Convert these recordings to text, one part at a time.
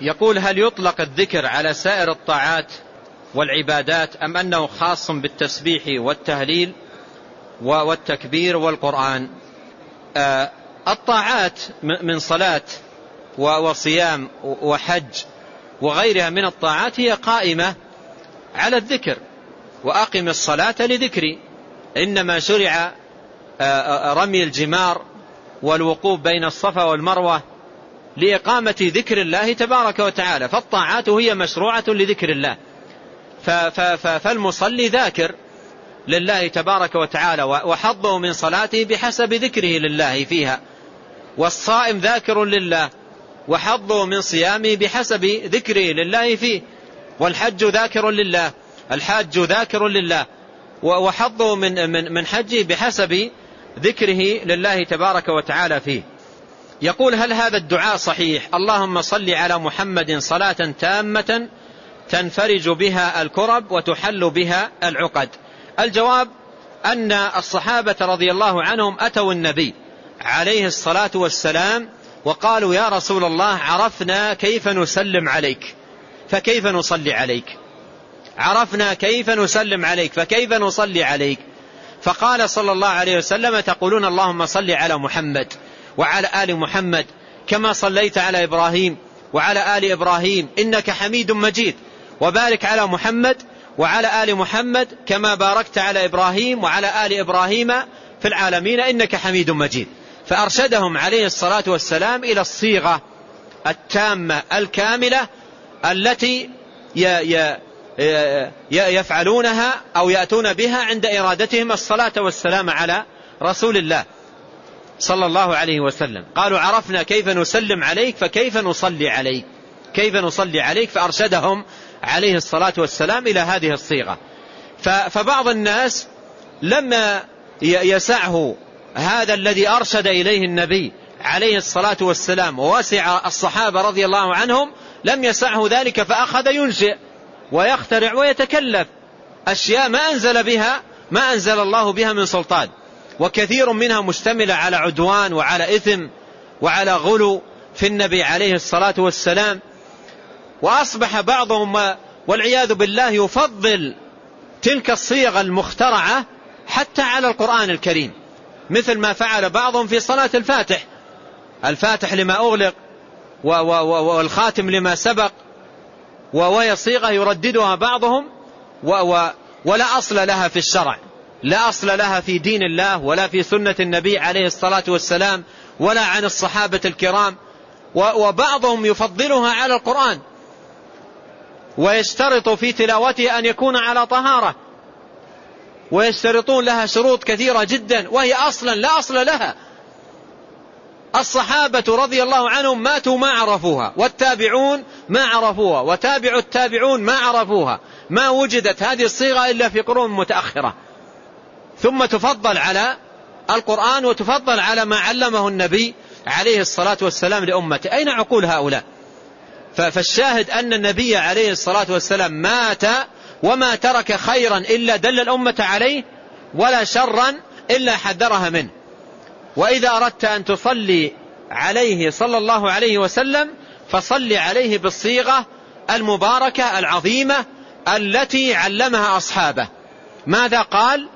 يقول هل يطلق الذكر على سائر الطاعات والعبادات أم أنه خاص بالتسبيح والتهليل والتكبير والقرآن؟ آه، الطاعات من صلاة وصيام وحج وغيرها من الطاعات هي قائمة على الذكر وأقم الصلاة لذكري. إنما شرع آه، آه، رمي الجمار والوقوف بين الصفا والمروة لإقامة ذكر الله تبارك وتعالى فالطاعات هي مشروعة لذكر الله. فالمصلي ذاكر لله تبارك وتعالى وحظه من صلاته بحسب ذكره لله فيها. والصائم ذاكر لله وحظه من صيامه بحسب ذكره لله فيه. والحج ذاكر لله الحاج ذاكر لله وحظه من من من حجه بحسب ذكره لله تبارك وتعالى فيه. يقول هل هذا الدعاء صحيح؟ اللهم صل على محمد صلاة تامة تنفرج بها الكرب وتحل بها العقد. الجواب أن الصحابة رضي الله عنهم أتوا النبي عليه الصلاة والسلام وقالوا يا رسول الله عرفنا كيف نسلم عليك فكيف نصلي عليك؟ عرفنا كيف نسلم عليك فكيف نصلي عليك؟ فقال صلى الله عليه وسلم تقولون اللهم صل على محمد. وعلى آل محمد كما صليت على إبراهيم وعلى آل إبراهيم إنك حميد مجيد. وبارك على محمد وعلى آل محمد كما باركت على إبراهيم وعلى آل إبراهيم في العالمين إنك حميد مجيد. فأرشدهم عليه الصلاة والسلام إلى الصيغة التامة الكاملة التي يفعلونها أو يأتون بها عند إرادتهم الصلاة والسلام على رسول الله. صلى الله عليه وسلم. قالوا عرفنا كيف نسلم عليك فكيف نصلي عليك. كيف نصلي عليك؟ فأرشدهم عليه الصلاة والسلام إلى هذه الصيغة. فبعض الناس لما يسعه هذا الذي أرشد إليه النبي عليه الصلاة والسلام ووسع الصحابة رضي الله عنهم لم يسعه ذلك فأخذ ينشئ ويخترع ويتكلف. أشياء ما أنزل بها ما أنزل الله بها من سلطان. وكثير منها مشتملة على عدوان وعلى إثم وعلى غلو في النبي عليه الصلاة والسلام. وأصبح بعضهم والعياذ بالله يفضل تلك الصيغ المخترعة حتى على القرآن الكريم مثل ما فعل بعضهم في صلاة الفاتح. الفاتح لما أغلق والخاتم لما سبق وهي صيغة يرددها بعضهم ولا أصل لها في الشرع. لا أصل لها في دين الله ولا في سنة النبي عليه الصلاة والسلام ولا عن الصحابة الكرام وبعضهم يفضلها على القرآن ويشترط في تلاوته أن يكون على طهارة ويشترطون لها شروط كثيرة جدا وهي أصلا لا أصل لها. الصحابة رضي الله عنهم ماتوا ما عرفوها والتابعون ما عرفوها وتابع التابعون ما عرفوها ما وجدت هذه الصيغة إلا في قرون متأخرة. ثم تفضل على القرآن وتفضل على ما علمه النبي عليه الصلاة والسلام لأمته. أين عقول هؤلاء؟ فالشاهد أن النبي عليه الصلاة والسلام مات وما ترك خيرا إلا دل الأمة عليه ولا شرا إلا حذرها منه. وإذا أردت أن تصلي عليه صلى الله عليه وسلم فصل عليه بالصيغة المباركة العظيمة التي علمها أصحابه. ماذا قال؟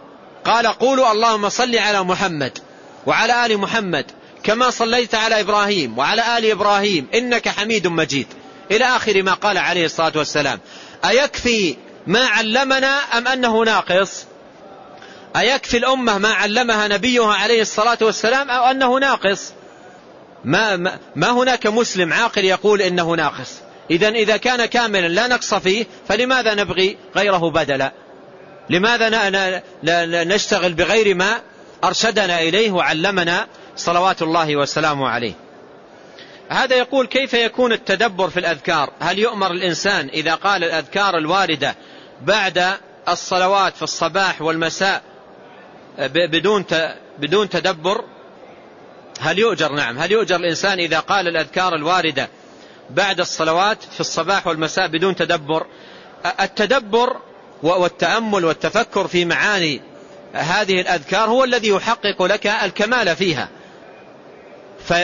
قال قولوا اللهم صل على محمد وعلى آل محمد كما صليت على إبراهيم وعلى آل إبراهيم إنك حميد مجيد. إلى آخر ما قال عليه الصلاة والسلام. أيكفي ما علمنا أم أنه ناقص؟ أيكفي الأمة ما علمها نبيها عليه الصلاة والسلام أو أنه ناقص؟ ما, ما, ما هناك مسلم عاقل يقول إنه ناقص. إذا إذا كان كاملا لا نقص فيه فلماذا نبغي غيره بدلا؟ لماذا نشتغل بغير ما أرشدنا إليه وعلمنا صلوات الله وسلامه عليه؟ هذا يقول كيف يكون التدبر في الأذكار؟ هل يؤمر الإنسان إذا قال الأذكار الواردة بعد الصلوات في الصباح والمساء بدون بدون تدبر؟ هل يؤجر؟ نعم. هل يؤجر الإنسان إذا قال الأذكار الواردة بعد الصلوات في الصباح والمساء بدون تدبر؟ التدبر والتأمل والتفكر في معاني هذه الأذكار هو الذي يحقق لك الكمال فيها.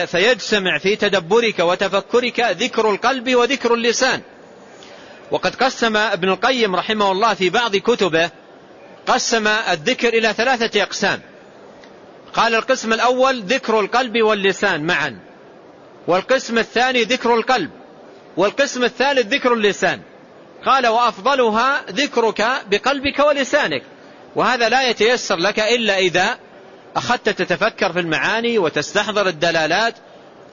فيجتمع في تدبرك وتفكرك ذكر القلب وذكر اللسان. وقد قسم ابن القيم رحمه الله في بعض كتبه قسم الذكر إلى ثلاثة أقسام. قال القسم الأول ذكر القلب واللسان معا. والقسم الثاني ذكر القلب. والقسم الثالث ذكر اللسان. قال وأفضلها ذكرك بقلبك ولسانك. وهذا لا يتيسر لك إلا إذا أخذت تتفكر في المعاني وتستحضر الدلالات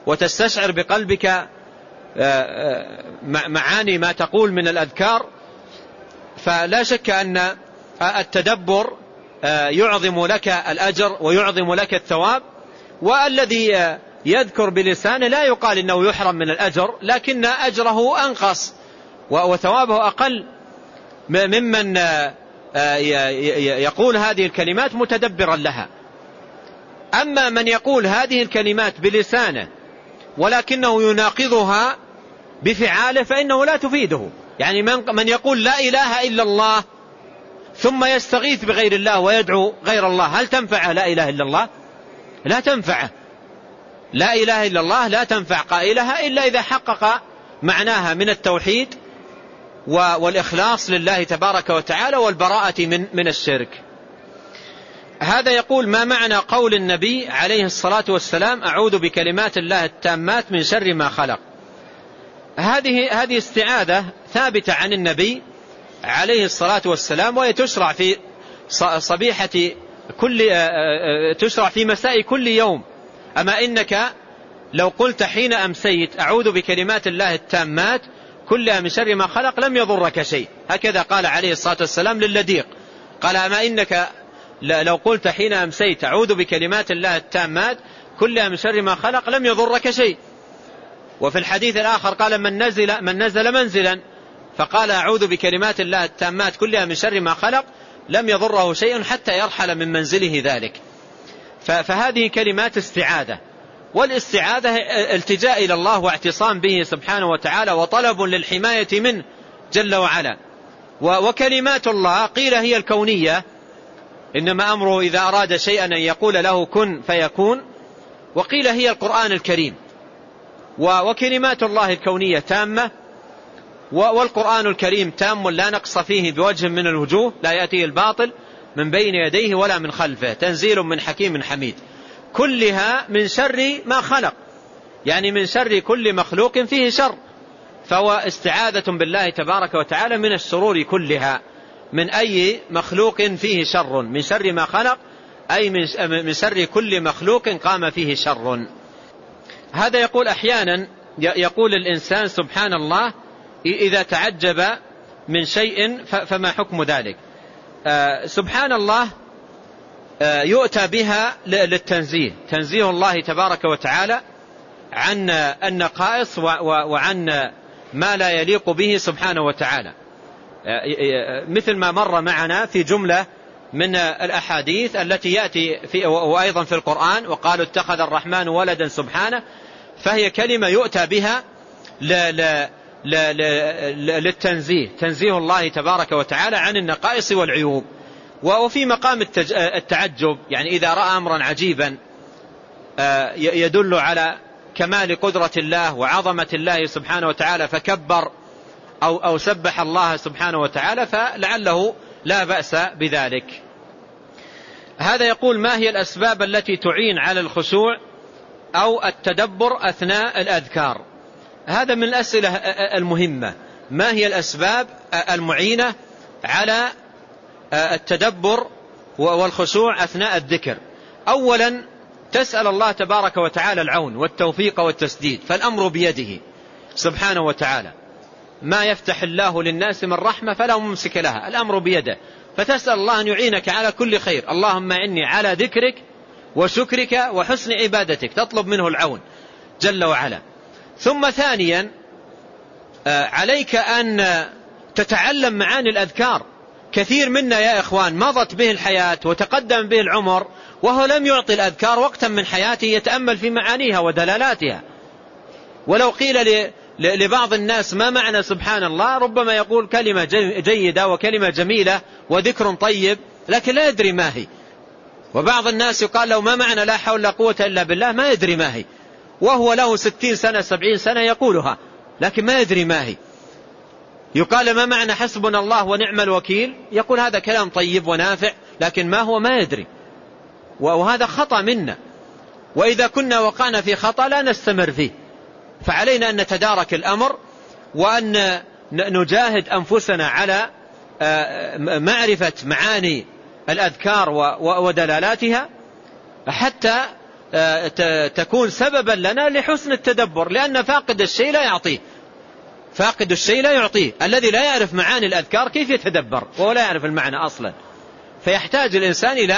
وتستشعر بقلبك آه، آه، معاني ما تقول من الأذكار. فلا شك أن التدبر آه، يعظم لك الأجر ويعظم لك الثواب. والذي يذكر بلسانه لا يقال إنه يحرم من الأجر لكن أجره أنقص. وثوابه أقل ممن يقول هذه الكلمات متدبرا لها. أما من يقول هذه الكلمات بلسانه ولكنه يناقضها بفعاله فإنه لا تفيده. يعني من, من يقول لا إله إلا الله ثم يستغيث بغير الله ويدعو غير الله هل تنفع لا إله إلا الله؟ لا تنفعه لا إله إلا الله لا تنفع. قائلها إلا إذا حقق معناها من التوحيد والإخلاص لله تبارك وتعالى والبراءة من, من الشرك. هذا يقول ما معنى قول النبي عليه الصلاة والسلام أعوذ بكلمات الله التامات من شر ما خلق. هذه هذه استعاذة ثابتة عن النبي عليه الصلاة والسلام وهي تشرع في صبيحة كل تشرع في مساء كل يوم. أما إنك لو قلت حين أمسيت أعوذ بكلمات الله التامات كلها من شر ما خلق لم يضرك شيء. هكذا قال عليه الصلاة والسلام للديق قال أما إنك لو قلت حين أمسيت أعوذ بكلمات الله التامات كلها من شر ما خلق لم يضرك شيء. وفي الحديث الآخر قال من نزل, من نزل منزلا. فقال أعوذ بكلمات الله التامات كلها من شر ما خلق لم يضره شيء حتى يرحل من منزله ذلك. فهذه كلمات استعاذة. والاستعاذة التجاء إلى الله واعتصام به سبحانه وتعالى وطلب للحماية منه جل وعلا. وكلمات الله قيل هي الكونية. إنما أمره إذا أراد شيئا أن يقول له كن فيكون. وقيل هي القرآن الكريم. وكلمات الله الكونية تامة. والقرآن الكريم تام لا نقص فيه بوجه من الوجوه لا يأتيه الباطل من بين يديه ولا من خلفه. تنزيل من حكيم حميد. كلها من شر ما خلق. يعني من شر كل مخلوق فيه شر. فهو استعاذة بالله تبارك وتعالى من الشرور كلها. من أي مخلوق فيه شر. من شر ما خلق أي من شر كل مخلوق قام فيه شر. هذا يقول أحيانا يقول الإنسان سبحان الله إذا تعجب من شيء فما حكم ذلك؟ آه، سبحان الله يؤتى بها للتنزيه. تنزيه الله تبارك وتعالى عن النقائص وعن ما لا يليق به سبحانه وتعالى. مثل ما مر معنا في جملة من الأحاديث التي يأتي في وأيضا في القرآن وقالوا اتخذ الرحمن ولدا سبحانه فهي كلمة يؤتى بها للتنزيه. تنزيه الله تبارك وتعالى عن النقائص والعيوب. وفي مقام التعجب يعني إذا رأى أمرا عجيبا آه، يدل على كمال قدرة الله وعظمة الله سبحانه وتعالى فكبر أو, أو سبح الله سبحانه وتعالى فلعله لا بأس بذلك. هذا يقول ما هي الأسباب التي تعين على الخشوع أو التدبر أثناء الأذكار؟ هذا من الأسئلة المهمة. ما هي الأسباب المعينة على التدبر والخشوع أثناء الذكر. أولا تسأل الله تبارك وتعالى العون والتوفيق والتسديد فالأمر بيده سبحانه وتعالى. ما يفتح الله للناس من رحمة فلا ممسك لها الأمر بيده. فتسأل الله أن يعينك على كل خير. اللهم إني على ذكرك وشكرك وحسن عبادتك تطلب منه العون جل وعلا. ثم ثانيا آه، عليك أن تتعلم معاني الأذكار. كثير منا يا إخوان مضت به الحياة وتقدم به العمر وهو لم يعطي الأذكار وقتا من حياته يتأمل في معانيها ودلالاتها. ولو قيل لبعض الناس ما معنى سبحان الله ربما يقول كلمة جيدة وكلمة جميلة وذكر طيب لكن لا يدري ما هي. وبعض الناس يقال له ما معنى لا حول ولا قوة إلا بالله ما يدري ما هي. وهو له ستين سنة سبعين سنة يقولها لكن ما يدري ما هي. يقال ما معنى حسبنا الله ونعم الوكيل؟ يقول هذا كلام طيب ونافع لكن ما هو ما يدري. وهذا خطأ منا. وإذا كنا وقعنا في خطأ لا نستمر فيه. فعلينا أن نتدارك الأمر وأن نجاهد أنفسنا على آه، معرفة معاني الأذكار ودلالاتها حتى آه، تكون سببا لنا لحسن التدبر لأن فاقد الشيء لا يعطيه. فاقد الشيء لا يعطيه. الذي لا يعرف معاني الأذكار كيف يتدبر؟ وهو لا يعرف المعنى أصلا. فيحتاج الإنسان إلى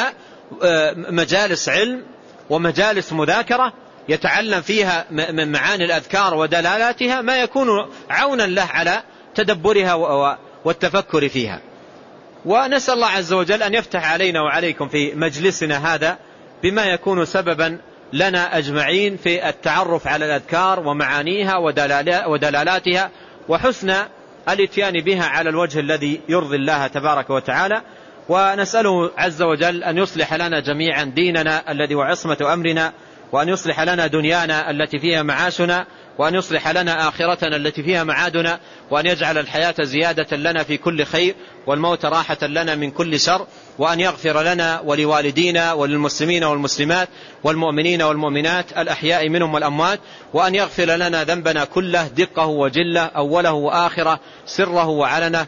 آه، مجالس علم ومجالس مذاكرة يتعلم فيها من معاني الأذكار ودلالاتها ما يكون عونا له على تدبرها والتفكر فيها. ونسأل الله عز وجل أن يفتح علينا وعليكم في مجلسنا هذا بما يكون سببا لنا أجمعين في التعرف على الأذكار ومعانيها ودلالاتها وحسن الاتيان بها على الوجه الذي يرضي الله تبارك وتعالى. ونسأله عز وجل أن يصلح لنا جميعا ديننا الذي وعصمة أمرنا. وأن يصلح لنا دنيانا التي فيها معاشنا وأن يصلح لنا آخرتنا التي فيها معادنا وأن يجعل الحياة زيادة لنا في كل خير والموت راحة لنا من كل شر وأن يغفر لنا ولوالدينا وللمسلمين والمسلمات والمؤمنين والمؤمنات الأحياء منهم والأموات وأن يغفر لنا ذنبنا كله دقه وجله أوله وآخره سره وعلنه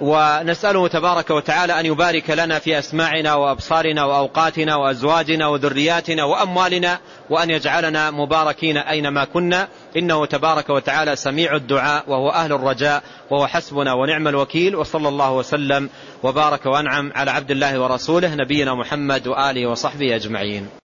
ونسأله تبارك وتعالى أن يبارك لنا في أسماعنا وأبصارنا وأوقاتنا وأزواجنا وذرياتنا وأموالنا وأن يجعلنا مباركين أينما كنا. إنه تبارك وتعالى سميع الدعاء وهو أهل الرجاء وهو حسبنا ونعم الوكيل. وصلى الله وسلم وبارك وأنعم على عبد الله ورسوله نبينا محمد وآله وصحبه أجمعين.